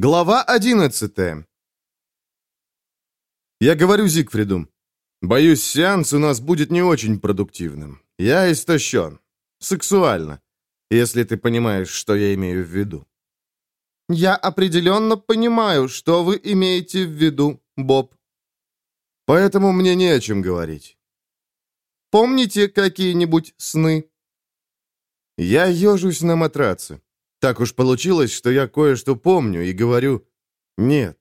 Глава 11 Я говорю Зигфриду. Боюсь, сеанс у нас будет не очень продуктивным. Я истощен. Сексуально. Если ты понимаешь, что я имею в виду. Я определенно понимаю, что вы имеете в виду, Боб. Поэтому мне не о чем говорить. Помните какие-нибудь сны? Я ежусь на матраце. Так уж получилось, что я кое-что помню и говорю «нет».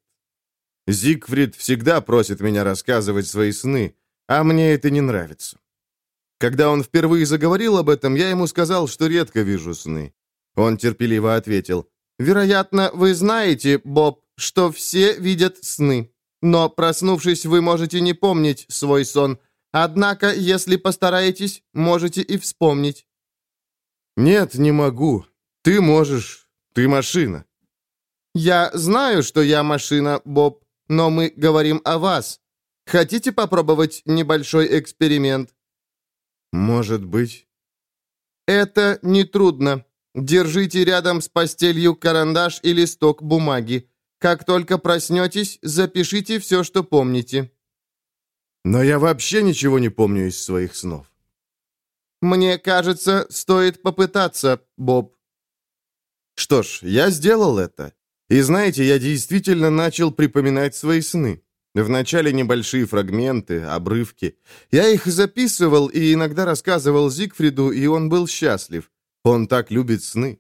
Зигфрид всегда просит меня рассказывать свои сны, а мне это не нравится. Когда он впервые заговорил об этом, я ему сказал, что редко вижу сны. Он терпеливо ответил, «Вероятно, вы знаете, Боб, что все видят сны. Но, проснувшись, вы можете не помнить свой сон. Однако, если постараетесь, можете и вспомнить». «Нет, не могу. Ты можешь. Ты машина». «Я знаю, что я машина, Боб, но мы говорим о вас. Хотите попробовать небольшой эксперимент?» «Может быть». «Это нетрудно. Держите рядом с постелью карандаш и листок бумаги. Как только проснетесь, запишите все, что помните». «Но я вообще ничего не помню из своих снов». «Мне кажется, стоит попытаться, Боб». Что ж, я сделал это. И знаете, я действительно начал припоминать свои сны. Вначале небольшие фрагменты, обрывки. Я их записывал и иногда рассказывал Зигфриду, и он был счастлив. Он так любит сны.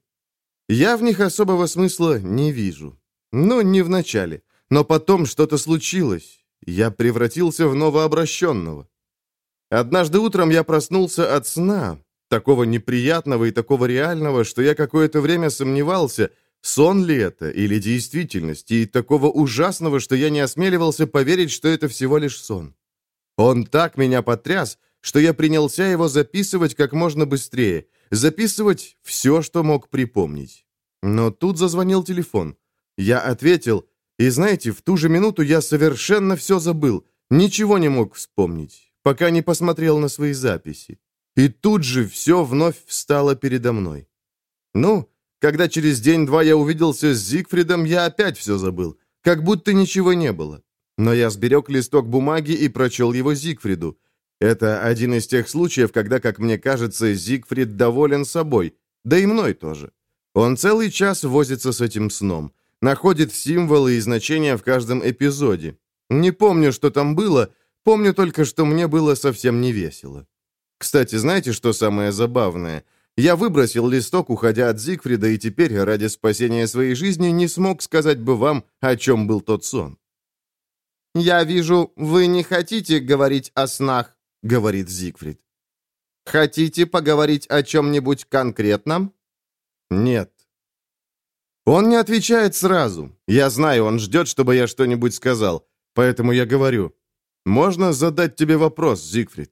Я в них особого смысла не вижу. Ну, не вначале. Но потом что-то случилось. Я превратился в новообращенного. Однажды утром я проснулся от сна, такого неприятного и такого реального, что я какое-то время сомневался, сон ли это или действительность, и такого ужасного, что я не осмеливался поверить, что это всего лишь сон. Он так меня потряс, что я принялся его записывать как можно быстрее, записывать все, что мог припомнить. Но тут зазвонил телефон. Я ответил, и знаете, в ту же минуту я совершенно все забыл, ничего не мог вспомнить, пока не посмотрел на свои записи. И тут же все вновь встало передо мной. Ну, когда через день-два я увиделся с Зигфридом, я опять все забыл, как будто ничего не было. Но я сберег листок бумаги и прочел его Зигфриду. Это один из тех случаев, когда, как мне кажется, Зигфрид доволен собой, да и мной тоже. Он целый час возится с этим сном, находит символы и значения в каждом эпизоде. Не помню, что там было, помню только, что мне было совсем не весело. Кстати, знаете, что самое забавное? Я выбросил листок, уходя от Зигфрида, и теперь, ради спасения своей жизни, не смог сказать бы вам, о чем был тот сон. «Я вижу, вы не хотите говорить о снах», — говорит Зигфрид. «Хотите поговорить о чем-нибудь конкретном?» «Нет». Он не отвечает сразу. Я знаю, он ждет, чтобы я что-нибудь сказал. Поэтому я говорю. «Можно задать тебе вопрос, Зигфрид?»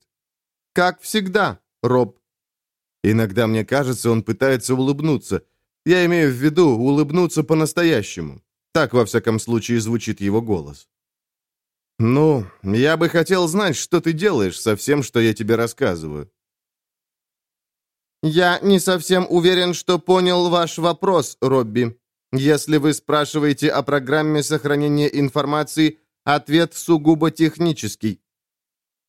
«Как всегда, Роб». Иногда мне кажется, он пытается улыбнуться. Я имею в виду улыбнуться по-настоящему. Так, во всяком случае, звучит его голос. «Ну, я бы хотел знать, что ты делаешь со всем, что я тебе рассказываю». «Я не совсем уверен, что понял ваш вопрос, Робби. Если вы спрашиваете о программе сохранения информации, ответ сугубо технический.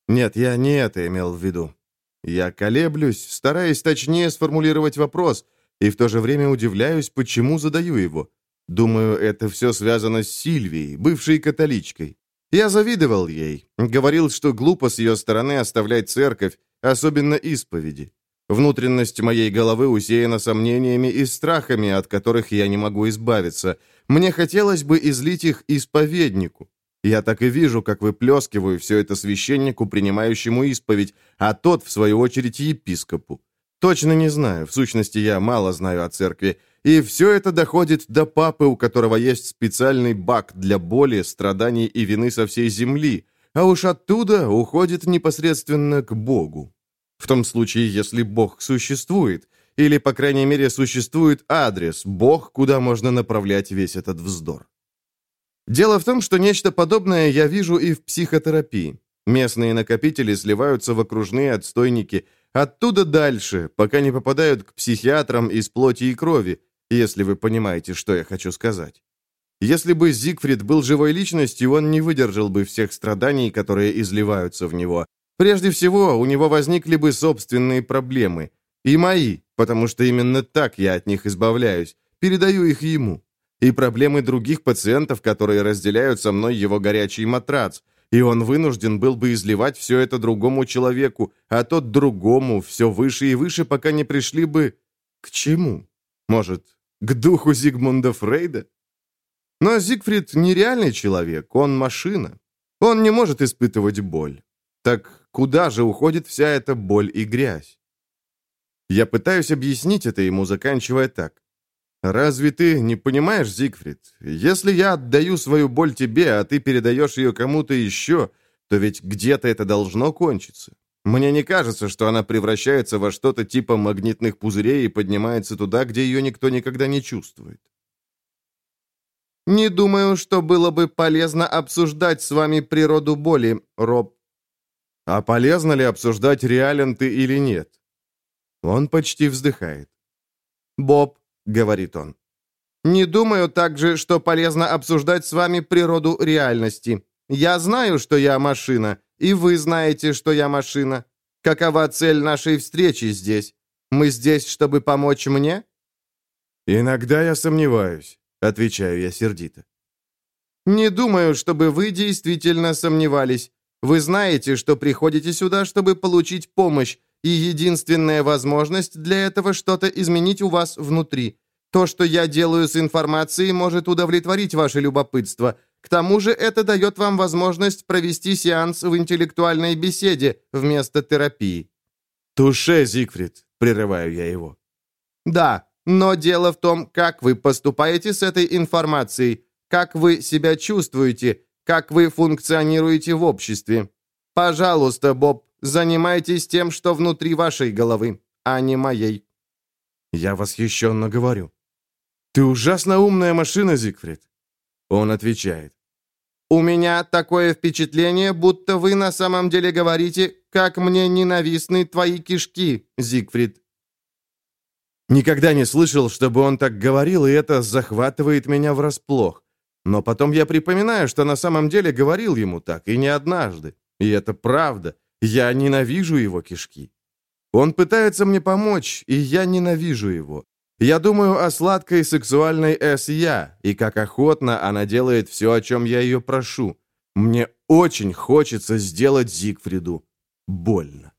Нет, я не это имел в виду. Я колеблюсь, стараясь точнее сформулировать вопрос, и в то же время удивляюсь, почему задаю его. Думаю, это все связано с Сильвией, бывшей католичкой. Я завидовал ей, говорил, что глупо с ее стороны оставлять церковь, особенно исповеди. Внутренность моей головы усеяна сомнениями и страхами, от которых я не могу избавиться. Мне хотелось бы излить их исповеднику. Я так и вижу, как выплескиваю все это священнику, принимающему исповедь, а тот, в свою очередь, епископу. Точно не знаю, в сущности, я мало знаю о церкви, и все это доходит до папы, у которого есть специальный бак для боли, страданий и вины со всей земли, а уж оттуда уходит непосредственно к Богу. В том случае, если Бог существует, или, по крайней мере, существует адрес, Бог, куда можно направлять весь этот вздор. Дело в том, что нечто подобное я вижу и в психотерапии. Местные накопители сливаются в окружные отстойники, оттуда дальше, пока не попадают к психиатрам из плоти и крови, если вы понимаете, что я хочу сказать. Если бы Зигфрид был живой личностью, он не выдержал бы всех страданий, которые изливаются в него. Прежде всего, у него возникли бы собственные проблемы. И мои, потому что именно так я от них избавляюсь. Передаю их ему. И проблемы других пациентов, которые разделяют со мной его горячий матрац. И он вынужден был бы изливать все это другому человеку, а тот другому, все выше и выше, пока не пришли бы... К чему? Может, к духу Зигмунда Фрейда? Но Зигфрид нереальный человек, он машина. Он не может испытывать боль. Так куда же уходит вся эта боль и грязь? Я пытаюсь объяснить это ему, заканчивая так. «Разве ты не понимаешь, Зигфрид? Если я отдаю свою боль тебе, а ты передаешь ее кому-то еще, то ведь где-то это должно кончиться. Мне не кажется, что она превращается во что-то типа магнитных пузырей и поднимается туда, где ее никто никогда не чувствует. «Не думаю, что было бы полезно обсуждать с вами природу боли, Роб». «А полезно ли обсуждать, реален ты или нет?» Он почти вздыхает. «Боб», — говорит он, — «не думаю также, что полезно обсуждать с вами природу реальности. Я знаю, что я машина, и вы знаете, что я машина. Какова цель нашей встречи здесь? Мы здесь, чтобы помочь мне?» «Иногда я сомневаюсь», — отвечаю я сердито. «Не думаю, чтобы вы действительно сомневались. Вы знаете, что приходите сюда, чтобы получить помощь, и единственная возможность для этого что-то изменить у вас внутри. То, что я делаю с информацией, может удовлетворить ваше любопытство, к тому же это дает вам возможность провести сеанс в интеллектуальной беседе вместо терапии». «Туше, Зигфрид!» — прерываю я его. «Да, но дело в том, как вы поступаете с этой информацией, как вы себя чувствуете, как вы функционируете в обществе. Пожалуйста, Боб, занимайтесь тем, что внутри вашей головы, а не моей». Я восхищенно говорю. «Ты ужасно умная машина, Зигфрид». Он отвечает. У меня такое впечатление, будто вы на самом деле говорите, как мне ненавистны твои кишки, Зигфрид. Никогда не слышал, чтобы он так говорил, и это захватывает меня врасплох. Но потом я припоминаю, что на самом деле говорил ему так, и не однажды. И это правда. Я ненавижу его кишки. Он пытается мне помочь, и я ненавижу его. Я думаю о сладкой сексуальной С.Я. и как охотно она делает все, о чем я ее прошу. Мне очень хочется сделать Зигфриду больно.